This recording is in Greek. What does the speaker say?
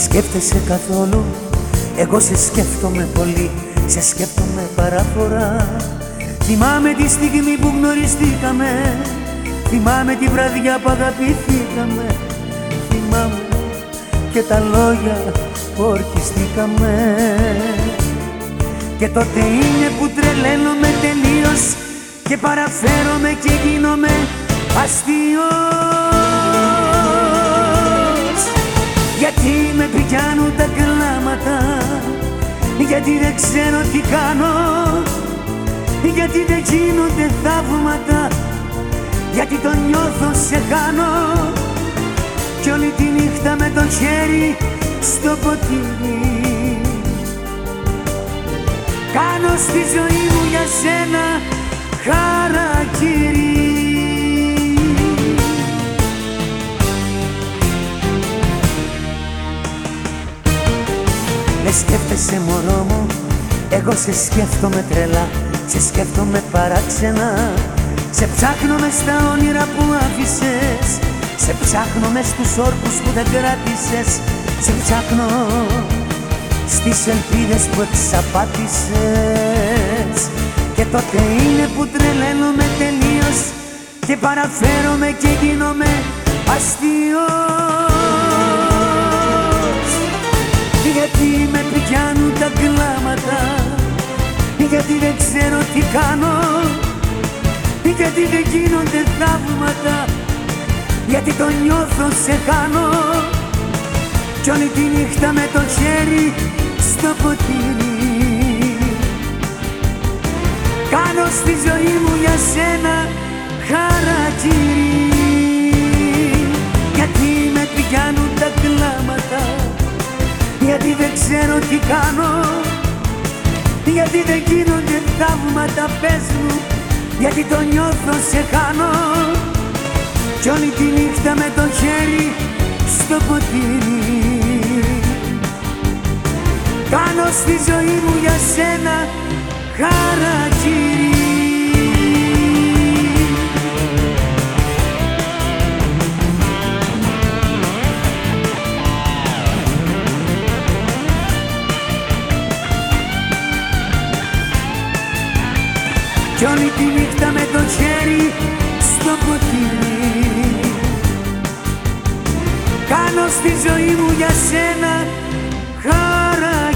σκέφτεσαι καθόλου. Εγώ σε σκέφτομαι πολύ Σε σκέφτομαι παράφορα. Θυμάμαι τη στιγμή που γνωριστήκαμε. Θυμάμαι τη βραδιά που αγαπηθήκαμε. Θυμάμαι και τα λόγια που ορκιστήκαμε. Και τότε είναι που τρελαίνομαι τελείως Και παραφέρομαι και γίνομαι αστείος Γιατί δεν ξέρω τι κάνω. Γιατί δεν γίνονται θαύματα. Γιατί το νιώθω σε χάνω. Κι όλη τη νύχτα με το χέρι στο ποτήρι. Κάνω στη ζωή μου για σένα χαρακτήρι σκέφτεσαι μωρό μου, εγώ σε σκέφτομαι τρελά Σε σκέφτομαι παράξενα. Σε ψάχνω μες στα όνειρα που άφησες. Σε ψάχνω μες στους όρκους που δεν κράτησες Σε ψάχνω στις ελπίδες που εξαπάτησες. Και τότε είναι που τρελαίνομαι τελείως. Και παραφέρομαι και γίνομαι αστείος πιάνουν τα κλάματα. Γιατί δεν ξέρω τι κάνω. Γιατί δεν γίνονται θαύματα. Γιατί το νιώθω σε χάνω. Κι όλη τη νύχτα με το χέρι στο ποτήρι. Κάνω στη ζωή μου για σένα ξέρω τι κάνω. Γιατί δεν γίνονται θαύματα πες μου Γιατί το νιώθω σε χάνω. Κι όλη τη νύχτα με το χέρι στο ποτήρι. Κάνω στη ζωή μου για σένα χαρακτήρι Κι όλη τη νύχτα με το χέρι στο ποτήρι. Κάνω στη ζωή μου για σένα χαρά